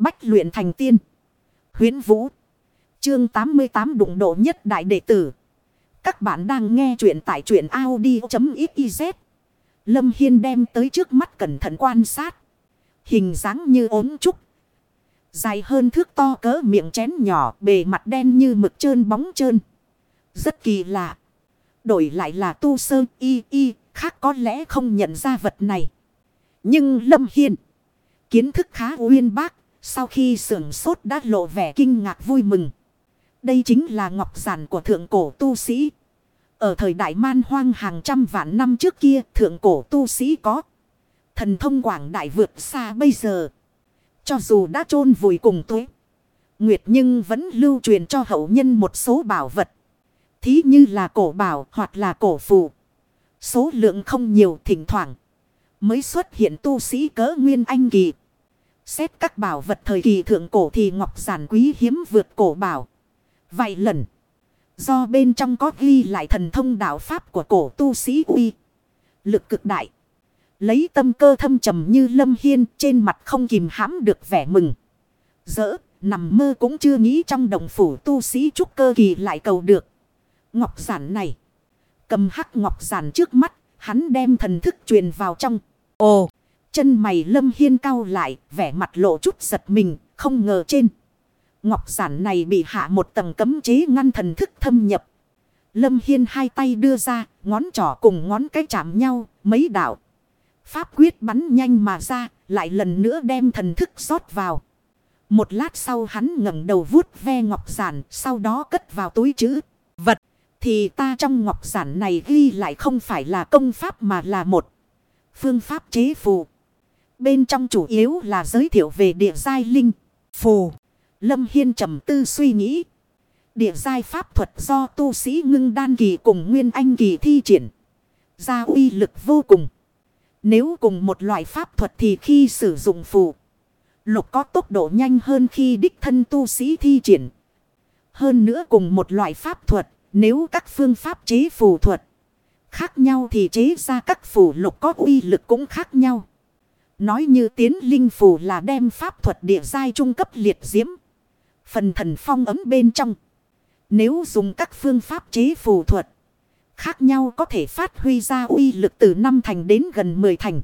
Bách luyện thành tiên. Huyến Vũ. Chương 88 đụng độ nhất đại đệ tử. Các bạn đang nghe truyện tại truyện Audi.xyz. Lâm Hiên đem tới trước mắt cẩn thận quan sát. Hình dáng như ốm trúc. Dài hơn thước to cỡ miệng chén nhỏ, bề mặt đen như mực trơn bóng trơn. Rất kỳ lạ. Đổi lại là tu sơ, y y, khác có lẽ không nhận ra vật này. Nhưng Lâm Hiên. Kiến thức khá uyên bác. Sau khi sưởng sốt đã lộ vẻ kinh ngạc vui mừng. Đây chính là ngọc giản của thượng cổ tu sĩ. Ở thời đại man hoang hàng trăm vạn năm trước kia, thượng cổ tu sĩ có. Thần thông quảng đại vượt xa bây giờ. Cho dù đã chôn vùi cùng tuế. Nguyệt nhưng vẫn lưu truyền cho hậu nhân một số bảo vật. Thí như là cổ bảo hoặc là cổ phù. Số lượng không nhiều, thỉnh thoảng. Mới xuất hiện tu sĩ cỡ nguyên anh kỳ. Xét các bảo vật thời kỳ thượng cổ thì ngọc giản quý hiếm vượt cổ bảo. Vài lần. Do bên trong có ghi lại thần thông đạo pháp của cổ tu sĩ uy. Lực cực đại. Lấy tâm cơ thâm trầm như lâm hiên trên mặt không kìm hãm được vẻ mừng. Dỡ, nằm mơ cũng chưa nghĩ trong đồng phủ tu sĩ trúc cơ kỳ lại cầu được. Ngọc giản này. Cầm hắc ngọc giản trước mắt, hắn đem thần thức truyền vào trong. Ồ, chân mày lâm hiên cao lại, vẻ mặt lộ chút giật mình, không ngờ trên. Ngọc giản này bị hạ một tầng cấm chế ngăn thần thức thâm nhập. Lâm Hiên hai tay đưa ra, ngón trỏ cùng ngón cái chạm nhau, mấy đạo. Pháp quyết bắn nhanh mà ra, lại lần nữa đem thần thức rót vào. Một lát sau hắn ngẩng đầu vuốt ve ngọc giản, sau đó cất vào túi chữ. Vật, thì ta trong ngọc giản này ghi lại không phải là công pháp mà là một phương pháp chế phù. Bên trong chủ yếu là giới thiệu về địa giai linh, phù. Lâm Hiên trầm tư suy nghĩ. Địa giai pháp thuật do tu sĩ ngưng đan kỳ cùng nguyên anh kỳ thi triển. Ra uy lực vô cùng. Nếu cùng một loại pháp thuật thì khi sử dụng phù. Lục có tốc độ nhanh hơn khi đích thân tu sĩ thi triển. Hơn nữa cùng một loại pháp thuật. Nếu các phương pháp chế phù thuật khác nhau thì chế ra các phù lục có uy lực cũng khác nhau. Nói như tiến linh phù là đem pháp thuật địa giai trung cấp liệt diễm. Phần thần phong ấm bên trong. Nếu dùng các phương pháp chế phù thuật. Khác nhau có thể phát huy ra uy lực từ 5 thành đến gần 10 thành.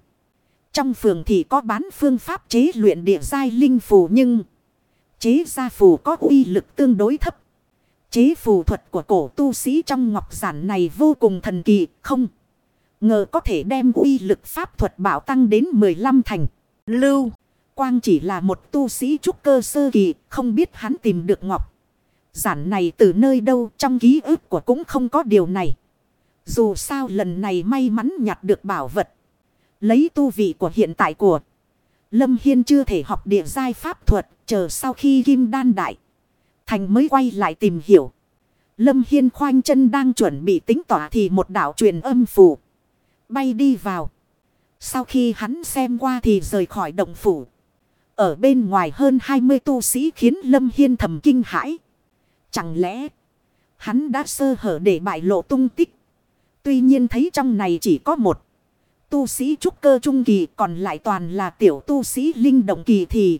Trong phường thì có bán phương pháp chế luyện địa giai linh phù nhưng. Chế gia phù có uy lực tương đối thấp. Chế phù thuật của cổ tu sĩ trong ngọc giản này vô cùng thần kỳ, không. Ngờ có thể đem uy lực pháp thuật bảo tăng đến 15 thành. Lưu. Quang chỉ là một tu sĩ trúc cơ sơ kỳ, không biết hắn tìm được ngọc. Giản này từ nơi đâu trong ký ức của cũng không có điều này. Dù sao lần này may mắn nhặt được bảo vật. Lấy tu vị của hiện tại của Lâm Hiên chưa thể học địa giai pháp thuật, chờ sau khi kim đan đại. Thành mới quay lại tìm hiểu. Lâm Hiên khoanh chân đang chuẩn bị tính tỏa thì một đạo truyền âm phù Bay đi vào. Sau khi hắn xem qua thì rời khỏi động phủ. Ở bên ngoài hơn 20 tu sĩ khiến Lâm Hiên thầm kinh hãi. Chẳng lẽ hắn đã sơ hở để bại lộ tung tích. Tuy nhiên thấy trong này chỉ có một tu sĩ trúc cơ trung kỳ còn lại toàn là tiểu tu sĩ linh động kỳ thì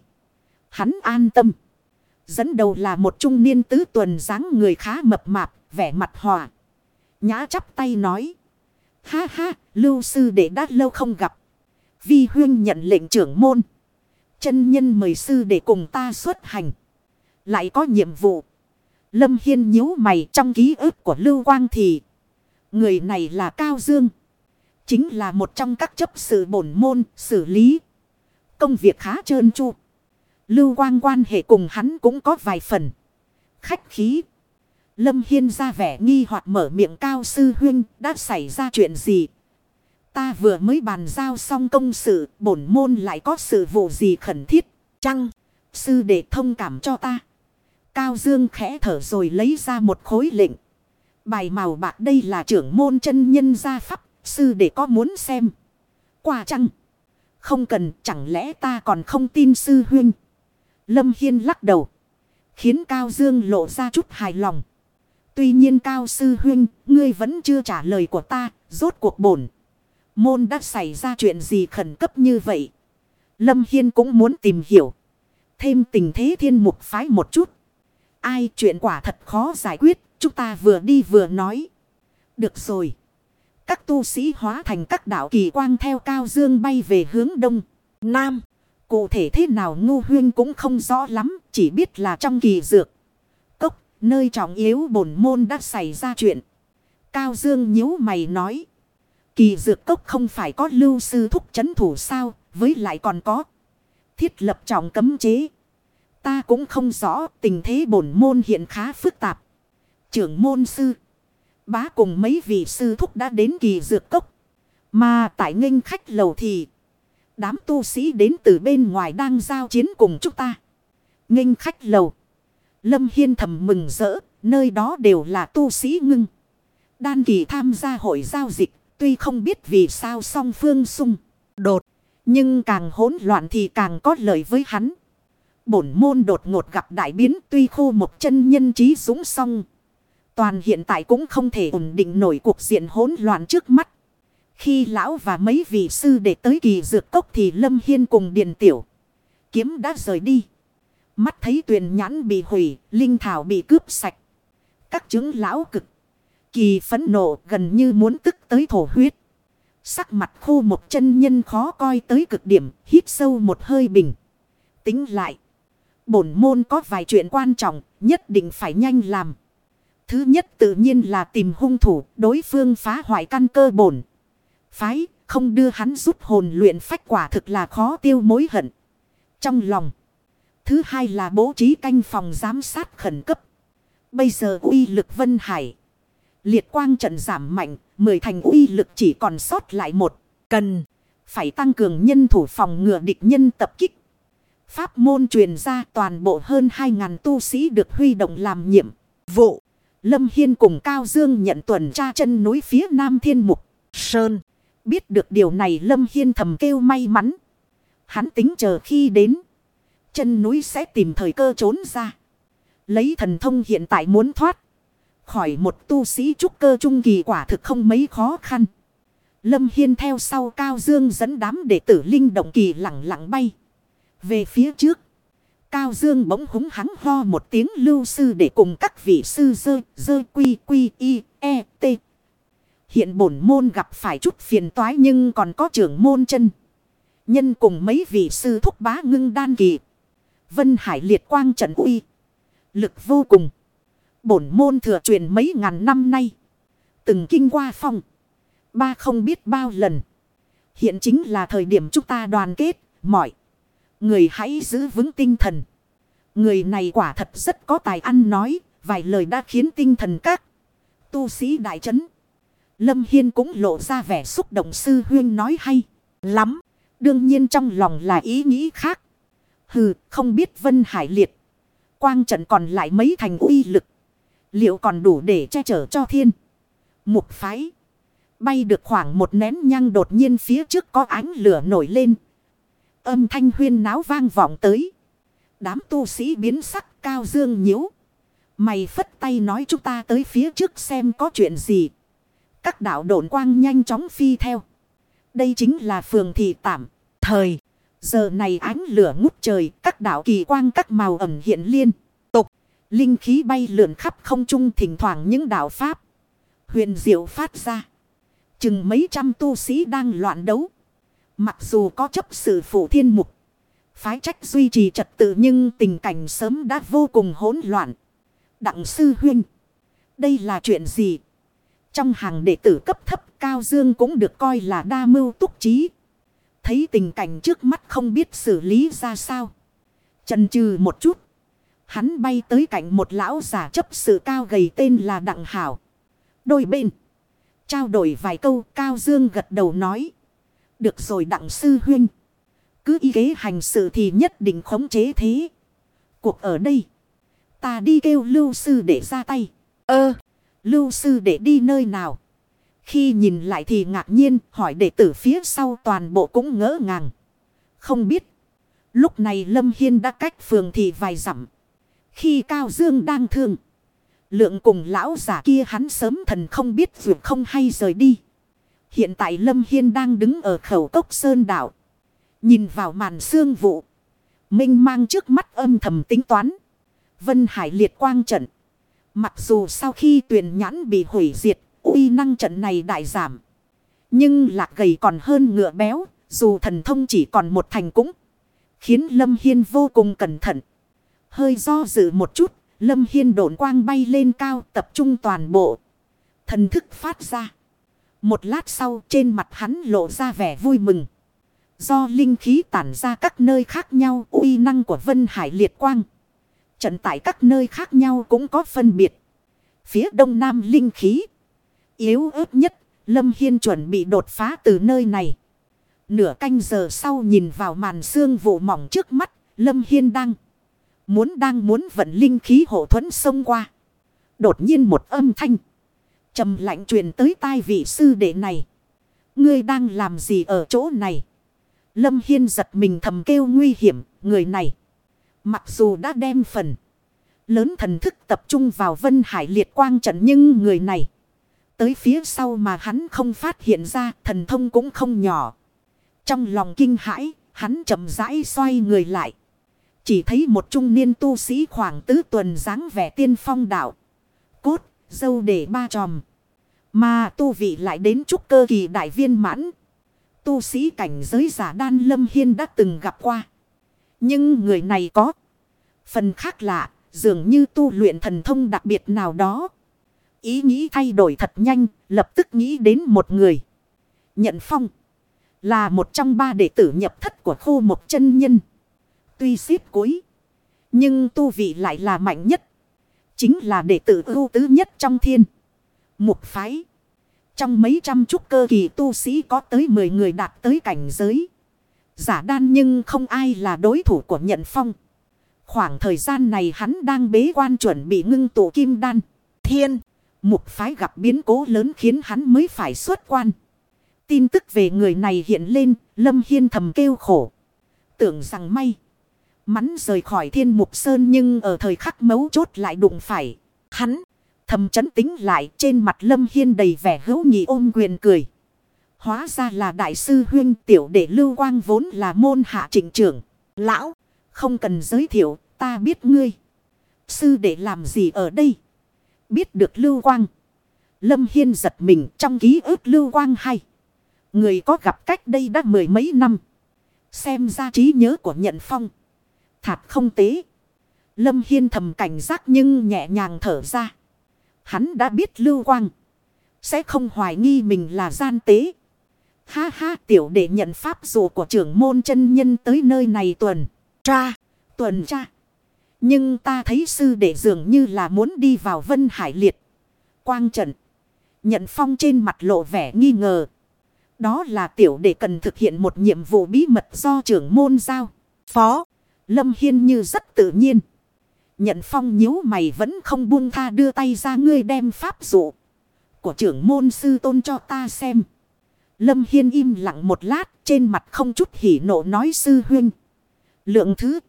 hắn an tâm. Dẫn đầu là một trung niên tứ tuần dáng người khá mập mạp, vẻ mặt hòa. Nhã chắp tay nói. Ha ha, lưu sư đệ đã lâu không gặp. Vi huyên nhận lệnh trưởng môn. Chân nhân mời sư để cùng ta xuất hành. Lại có nhiệm vụ. Lâm Hiên nhíu mày trong ký ức của Lưu Quang thì. Người này là Cao Dương. Chính là một trong các chấp sự bổn môn xử lý. Công việc khá trơn tru. Lưu Quang quan hệ cùng hắn cũng có vài phần. Khách khí. Lâm Hiên ra vẻ nghi hoặc mở miệng cao sư huynh đã xảy ra chuyện gì. Ta vừa mới bàn giao xong công sự, bổn môn lại có sự vụ gì khẩn thiết, chăng? Sư đệ thông cảm cho ta. Cao Dương khẽ thở rồi lấy ra một khối lệnh. Bài màu bạc đây là trưởng môn chân nhân gia pháp, sư đệ có muốn xem. Quả chăng? Không cần, chẳng lẽ ta còn không tin sư huynh? Lâm Hiên lắc đầu. Khiến Cao Dương lộ ra chút hài lòng. Tuy nhiên Cao Sư Huynh, ngươi vẫn chưa trả lời của ta, rốt cuộc bổn. Môn đã xảy ra chuyện gì khẩn cấp như vậy? Lâm Hiên cũng muốn tìm hiểu. Thêm tình thế thiên mục phái một chút. Ai chuyện quả thật khó giải quyết. Chúng ta vừa đi vừa nói. Được rồi. Các tu sĩ hóa thành các đạo kỳ quang theo cao dương bay về hướng đông. Nam. Cụ thể thế nào ngu huyên cũng không rõ lắm. Chỉ biết là trong kỳ dược. Nơi trọng yếu bổn môn đã xảy ra chuyện. Cao dương nhíu mày nói. Kỳ dược cốc không phải có lưu sư thúc chấn thủ sao. Với lại còn có. Thiết lập trọng cấm chế. Ta cũng không rõ tình thế bổn môn hiện khá phức tạp. Trưởng môn sư. Bá cùng mấy vị sư thúc đã đến kỳ dược cốc. Mà tại nghênh khách lầu thì. Đám tu sĩ đến từ bên ngoài đang giao chiến cùng chúng ta. nghênh khách lầu. Lâm Hiên thầm mừng rỡ. Nơi đó đều là tu sĩ ngưng. Đan kỳ tham gia hội giao dịch. Tuy không biết vì sao song phương xung đột. Nhưng càng hỗn loạn thì càng có lợi với hắn. Bổn môn đột ngột gặp đại biến, tuy khô một chân nhân trí dũng song. Toàn hiện tại cũng không thể ổn định nổi cuộc diện hỗn loạn trước mắt. Khi lão và mấy vị sư để tới kỳ dược cốc thì Lâm Hiên cùng Điền Tiểu. Kiếm đã rời đi. Mắt thấy tuyền nhãn bị hủy, linh thảo bị cướp sạch. Các chứng lão cực. Kỳ phấn nộ gần như muốn tức tới thổ huyết. Sắc mặt khô một chân nhân khó coi tới cực điểm, hít sâu một hơi bình. Tính lại. Bổn môn có vài chuyện quan trọng, nhất định phải nhanh làm. Thứ nhất tự nhiên là tìm hung thủ, đối phương phá hoại căn cơ bổn. Phái, không đưa hắn giúp hồn luyện phách quả thực là khó tiêu mối hận. Trong lòng. Thứ hai là bố trí canh phòng giám sát khẩn cấp. Bây giờ uy lực Vân Hải. Liệt quang trận giảm mạnh, mười thành uy lực chỉ còn sót lại một. Cần, phải tăng cường nhân thủ phòng ngừa địch nhân tập kích. Pháp môn truyền ra toàn bộ hơn 2.000 tu sĩ được huy động làm nhiệm vụ. Lâm Hiên cùng Cao Dương nhận tuần tra chân núi phía Nam Thiên Mục, Sơn. Biết được điều này Lâm Hiên thầm kêu may mắn. Hắn tính chờ khi đến. Chân núi sẽ tìm thời cơ trốn ra. Lấy thần thông hiện tại muốn thoát. Khỏi một tu sĩ trúc cơ trung kỳ quả thực không mấy khó khăn. Lâm Hiên theo sau Cao Dương dẫn đám đệ tử linh động kỳ lặng lặng bay. Về phía trước. Cao Dương bỗng húng hắng ho một tiếng lưu sư để cùng các vị sư dơ, dơ quy quy y, e, t. Hiện bổn môn gặp phải chút phiền toái nhưng còn có trưởng môn chân. Nhân cùng mấy vị sư thúc bá ngưng đan kỳ. Vân Hải liệt quang trận uy. Lực vô cùng. Bổn môn thừa truyền mấy ngàn năm nay. Từng kinh qua phong. Ba không biết bao lần. Hiện chính là thời điểm chúng ta đoàn kết. Mọi. Người hãy giữ vững tinh thần. Người này quả thật rất có tài ăn nói. Vài lời đã khiến tinh thần các tu sĩ đại chấn. Lâm Hiên cũng lộ ra vẻ xúc động sư huyên nói hay. Lắm. Đương nhiên trong lòng là ý nghĩ khác. Hừ, không biết Vân Hải liệt. Quang trận còn lại mấy thành uy lực. Liệu còn đủ để che chở cho thiên. Mục phái. Bay được khoảng một nén nhang đột nhiên phía trước có ánh lửa nổi lên. Âm thanh huyên náo vang vọng tới. Đám tu sĩ biến sắc cao dương nhíu. Mày phất tay nói chúng ta tới phía trước xem có chuyện gì. Các đạo độn quang nhanh chóng phi theo. Đây chính là phường thị tạm. Thời. Giờ này ánh lửa ngút trời. Các đạo kỳ quang, các màu ẩm hiện liên. Tục. Linh khí bay lượn khắp không trung, thỉnh thoảng những đạo pháp. Huyền diệu phát ra. Chừng mấy trăm tu sĩ đang loạn đấu. Mặc dù có chấp sự phụ thiên mục. Phái trách duy trì trật tự, nhưng tình cảnh sớm đã vô cùng hỗn loạn. Đặng sư huynh. Đây là chuyện gì? Trong hàng đệ tử cấp thấp, Cao Dương cũng được coi là đa mưu túc trí. Thấy tình cảnh trước mắt không biết xử lý ra sao. Chần chừ một chút. Hắn bay tới cạnh một lão giả chấp sự cao gầy tên là Đặng Hảo. Đôi bên. Trao đổi vài câu, Cao Dương gật đầu nói. Được rồi Đặng Sư Huynh. Cứ y kế hành sự thì nhất định khống chế thế. Cuộc ở đây. Ta đi kêu lưu sư để ra tay. Ơ. lưu sư để đi nơi nào? Khi nhìn lại thì ngạc nhiên hỏi đệ tử phía sau toàn bộ cũng ngỡ ngàng. Không biết. Lúc này Lâm Hiên đã cách phường thì vài dặm. Khi Cao Dương đang thương. Lượng cùng lão giả kia hắn sớm thần không biết vượt không hay rời đi. Hiện tại Lâm Hiên đang đứng ở khẩu cốc sơn đảo. Nhìn vào màn xương vụ. Minh mang trước mắt âm thầm tính toán. Vân Hải liệt quang trận. Mặc dù sau khi tuyển nhãn bị hủy diệt, uy năng trận này đại giảm. Nhưng lạc gầy còn hơn ngựa béo, dù thần thông chỉ còn một thành cũng. Khiến Lâm Hiên vô cùng cẩn thận. Hơi do dự một chút, Lâm Hiên độn quang bay lên cao tập trung toàn bộ. Thần thức phát ra. Một lát sau trên mặt hắn lộ ra vẻ vui mừng. Do linh khí tản ra các nơi khác nhau uy năng của Vân Hải liệt quang. Trận tại các nơi khác nhau cũng có phân biệt. Phía đông nam linh khí. Yếu ớt nhất, Lâm Hiên chuẩn bị đột phá từ nơi này. Nửa canh giờ sau nhìn vào màn xương vụ mỏng trước mắt, Lâm Hiên đang. Muốn đang muốn vận linh khí hộ thuẫn xông qua. Đột nhiên một âm thanh. trầm lạnh truyền tới tai vị sư đệ này. Ngươi đang làm gì ở chỗ này? Lâm Hiên giật mình thầm kêu nguy hiểm, người này. Mặc dù đã đem phần lớn thần thức tập trung vào Vân Hải liệt quang trận nhưng người này. Tới phía sau mà hắn không phát hiện ra thần thông cũng không nhỏ. Trong lòng kinh hãi, hắn chậm rãi xoay người lại. Chỉ thấy một trung niên tu sĩ khoảng tứ tuần dáng vẻ tiên phong đạo. Cốt, dâu để ba tròm. Mà tu vị lại đến trúc cơ kỳ đại viên mãn. Tu sĩ cảnh giới giả đan lâm hiên đã từng gặp qua. Nhưng người này có. Phần khác lạ, dường như tu luyện thần thông đặc biệt nào đó. Ý nghĩ thay đổi thật nhanh, lập tức nghĩ đến một người. Nhận phong. Là một trong ba đệ tử nhập thất của khu một chân nhân. Tuy xếp cuối. Nhưng tu vị lại là mạnh nhất. Chính là đệ tử ưu tứ nhất trong thiên. Mục phái. Trong mấy trăm trúc cơ kỳ tu sĩ có tới 10 người đạt tới cảnh giới. Giả đan nhưng không ai là đối thủ của nhận phong. Khoảng thời gian này hắn đang bế quan chuẩn bị ngưng tụ kim đan. Thiên, mục phái gặp biến cố lớn khiến hắn mới phải xuất quan. Tin tức về người này hiện lên, Lâm Hiên thầm kêu khổ. Tưởng rằng may. Mắn rời khỏi thiên mục sơn nhưng ở thời khắc mấu chốt lại đụng phải. Hắn thầm chấn tính lại trên mặt Lâm Hiên đầy vẻ hữu nhị ôm quyền cười. Hóa ra là đại sư huyên tiểu đệ lưu quang vốn là môn hạ trịnh trưởng. Lão, không cần giới thiệu, ta biết ngươi. Sư đệ làm gì ở đây? Biết được lưu quang. Lâm Hiên giật mình trong ký ức lưu quang hay. Người có gặp cách đây đã mười mấy năm. Xem ra trí nhớ của nhận phong. Thạt không tế. Lâm Hiên thầm cảnh giác nhưng nhẹ nhàng thở ra. Hắn đã biết lưu quang. Sẽ không hoài nghi mình là gian tế. Ha ha, tiểu đệ nhận pháp dụ của trưởng môn chân nhân tới nơi này tuần. Tra. Tuần tra. Nhưng ta thấy sư đệ dường như là muốn đi vào vân hải liệt. Quang trận. Nhận phong trên mặt lộ vẻ nghi ngờ. Đó là tiểu đệ cần thực hiện một nhiệm vụ bí mật do trưởng môn giao. Phó. Lâm Hiên như rất tự nhiên. Nhận phong nhíu mày vẫn không buông tha đưa tay ra ngươi đem pháp dụ. Của trưởng môn sư tôn cho ta xem. Lâm Hiên im lặng một lát, trên mặt không chút hỉ nộ nói sư huynh. Lượng thứ.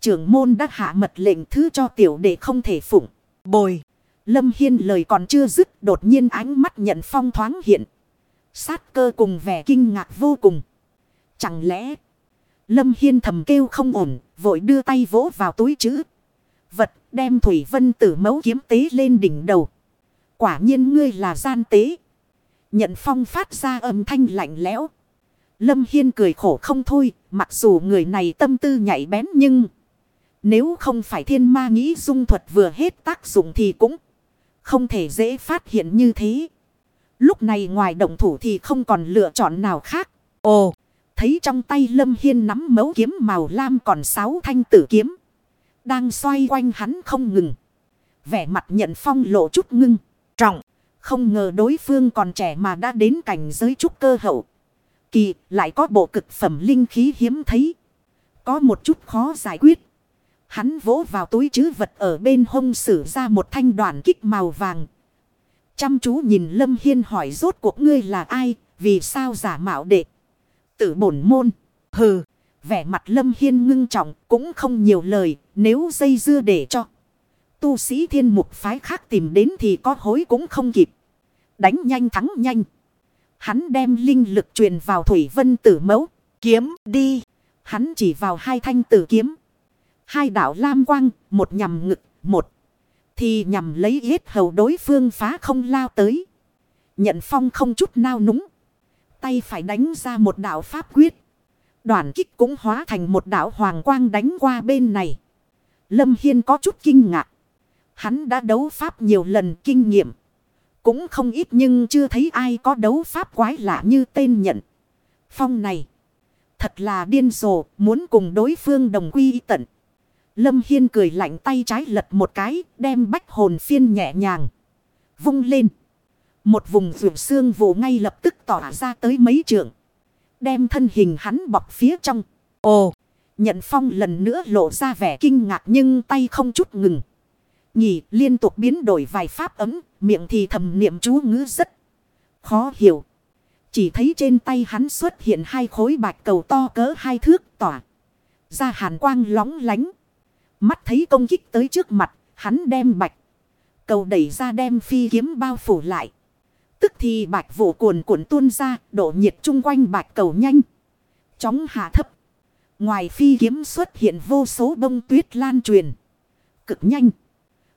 Trưởng môn đã hạ mật lệnh thứ cho tiểu đệ không thể phụng. Bồi. Lâm Hiên lời còn chưa dứt, đột nhiên ánh mắt nhận phong thoáng hiện. Sát cơ cùng vẻ kinh ngạc vô cùng. Chẳng lẽ. Lâm Hiên thầm kêu không ổn. Vội đưa tay vỗ vào túi chữ. Vật đem Thủy Vân tử mấu kiếm tế lên đỉnh đầu. Quả nhiên ngươi là gian tế. Nhận phong phát ra âm thanh lạnh lẽo. Lâm Hiên cười khổ không thôi. Mặc dù người này tâm tư nhạy bén nhưng... Nếu không phải thiên ma nghĩ dung thuật vừa hết tác dụng thì cũng không thể dễ phát hiện như thế. Lúc này ngoài động thủ thì không còn lựa chọn nào khác. Ồ, thấy trong tay Lâm Hiên nắm mấu kiếm màu lam còn sáu thanh tử kiếm. Đang xoay quanh hắn không ngừng. Vẻ mặt nhận phong lộ chút ngưng, trọng. Không ngờ đối phương còn trẻ mà đã đến cảnh giới trúc cơ hậu. Kỳ lại có bộ cực phẩm linh khí hiếm thấy. Có một chút khó giải quyết. Hắn vỗ vào túi chứ vật ở bên hông sử ra một thanh đoàn kích màu vàng. Chăm chú nhìn Lâm Hiên hỏi rốt cuộc ngươi là ai, vì sao giả mạo đệ. Tử bổn môn, hừ, vẻ mặt Lâm Hiên ngưng trọng cũng không nhiều lời, nếu dây dưa để cho. Tu sĩ thiên mục phái khác tìm đến thì có hối cũng không kịp. Đánh nhanh thắng nhanh. Hắn đem linh lực truyền vào Thủy Vân tử mẫu, kiếm đi. Hắn chỉ vào hai thanh tử kiếm. Hai đạo lam quang, một nhằm ngực, một. Thì nhằm lấy yết hầu đối phương phá không lao tới. Nhận phong không chút nao núng. Tay phải đánh ra một đạo pháp quyết. Đoàn kích cũng hóa thành một đạo hoàng quang đánh qua bên này. Lâm Hiên có chút kinh ngạc. Hắn đã đấu pháp nhiều lần kinh nghiệm. Cũng không ít nhưng chưa thấy ai có đấu pháp quái lạ như tên nhận. Phong này. Thật là điên rồ muốn cùng đối phương đồng quy tận. Lâm Hiên cười lạnh tay trái lật một cái đem bách hồn phiên nhẹ nhàng. Vung lên. Một vùng vượt xương vụ ngay lập tức tỏa ra tới mấy trường Đem thân hình hắn bọc phía trong. Ồ! Nhận phong lần nữa lộ ra vẻ kinh ngạc nhưng tay không chút ngừng. Nhỉ liên tục biến đổi vài pháp ấm, miệng thì thầm niệm chú ngữ rất khó hiểu. Chỉ thấy trên tay hắn xuất hiện hai khối bạch cầu to cỡ hai thước tỏa. Ra hàn quang lóng lánh. Mắt thấy công kích tới trước mặt, hắn đem bạch. Cầu đẩy ra đem phi kiếm bao phủ lại. Tức thì bạch vụ cuồn cuộn tuôn ra, độ nhiệt chung quanh bạch cầu nhanh. Chóng hạ thấp. Ngoài phi kiếm xuất hiện vô số bông tuyết lan truyền. Cực nhanh.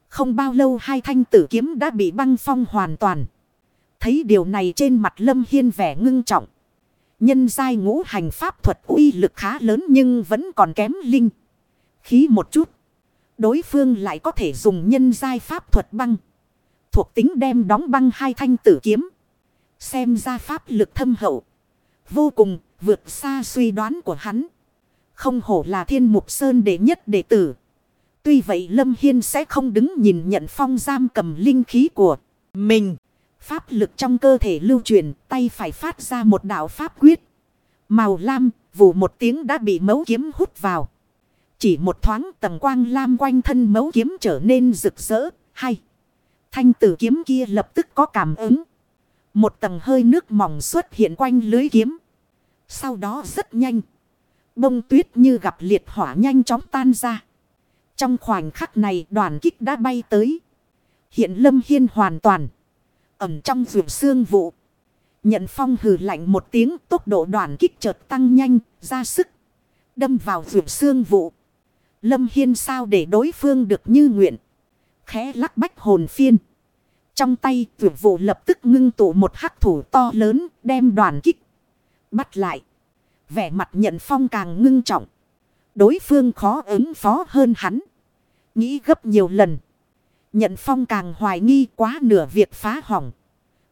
Không bao lâu hai thanh tử kiếm đã bị băng phong hoàn toàn. Thấy điều này trên mặt Lâm Hiên vẻ ngưng trọng. Nhân giai ngũ hành pháp thuật uy lực khá lớn nhưng vẫn còn kém linh. Khí một chút. Đối phương lại có thể dùng nhân giai pháp thuật băng. Thuộc tính đem đóng băng hai thanh tử kiếm. Xem ra pháp lực thâm hậu. Vô cùng, vượt xa suy đoán của hắn. Không hổ là thiên mục sơn đệ nhất đệ tử. Tuy vậy Lâm Hiên sẽ không đứng nhìn nhận phong giam cầm linh khí của mình. Pháp lực trong cơ thể lưu truyền, tay phải phát ra một đạo pháp quyết. Màu lam vụ một tiếng đã bị mấu kiếm hút vào. Chỉ một thoáng tầng quang lam quanh thân mấu kiếm trở nên rực rỡ. Hay. Thanh tử kiếm kia lập tức có cảm ứng. Một tầng hơi nước mỏng xuất hiện quanh lưới kiếm. Sau đó rất nhanh. Bông tuyết như gặp liệt hỏa nhanh chóng tan ra. Trong khoảnh khắc này đoàn kích đã bay tới. Hiện lâm hiên hoàn toàn. Ẩm trong vườn xương vụ. Nhận phong hừ lạnh một tiếng, tốc độ đoàn kích chợt tăng nhanh, ra sức. Đâm vào vườn xương vụ. Lâm hiên sao để đối phương được như nguyện. Khẽ lắc bách hồn phiên. Trong tay tuyệt vụ lập tức ngưng tụ một hắc thủ to lớn, đem đoàn kích. Bắt lại. Vẻ mặt nhận phong càng ngưng trọng. Đối phương khó ứng phó hơn hắn. Nghĩ gấp nhiều lần. Nhận phong càng hoài nghi quá nửa việc phá hỏng.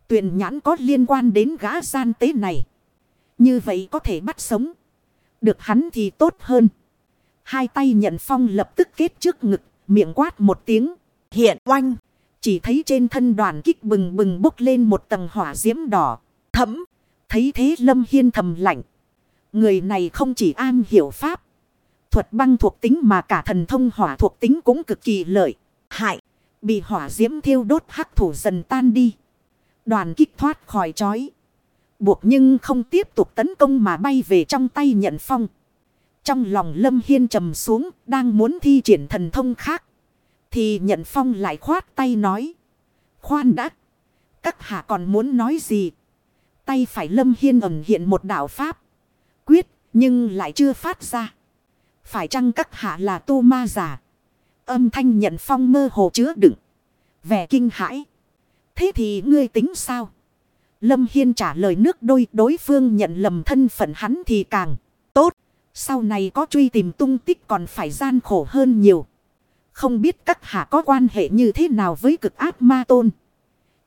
Tuyền nhãn có liên quan đến gã gian tế này. Như vậy có thể bắt sống. Được hắn thì tốt hơn. Hai tay nhận phong lập tức kết trước ngực. Miệng quát một tiếng. Hiện oanh. Chỉ thấy trên thân đoàn kích bừng bừng bốc lên một tầng hỏa diễm đỏ. Thấm. Thấy thế lâm hiên thầm lạnh. Người này không chỉ an hiểu pháp. Thuật băng thuộc tính mà cả thần thông hỏa thuộc tính cũng cực kỳ lợi. Hại. Bị hỏa diễm thiêu đốt hắc thủ dần tan đi. Đoàn kích thoát khỏi chói. Buộc nhưng không tiếp tục tấn công mà bay về trong tay nhận phong. Trong lòng lâm hiên trầm xuống, đang muốn thi triển thần thông khác. Thì nhận phong lại khoát tay nói. Khoan đã. Các hạ còn muốn nói gì? Tay phải lâm hiên ẩn hiện một đạo pháp. Quyết, nhưng lại chưa phát ra. Phải chăng các hạ là tu ma giả? Âm thanh nhận phong mơ hồ chứa đựng. Vẻ kinh hãi. Thế thì ngươi tính sao? Lâm Hiên trả lời nước đôi, đối phương nhận lầm thân phận hắn thì càng tốt. Sau này có truy tìm tung tích còn phải gian khổ hơn nhiều. Không biết các hạ có quan hệ như thế nào với cực ác ma tôn.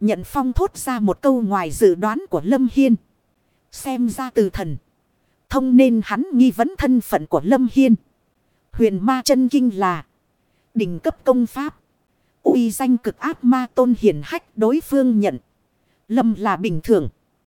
Nhận phong thốt ra một câu ngoài dự đoán của Lâm Hiên. Xem ra từ thần. Thông nên hắn nghi vấn thân phận của Lâm Hiên. Huyền ma chân kinh là đỉnh cấp công pháp. uy danh cực ác ma tôn hiển hách đối phương nhận. Lâm là bình thường.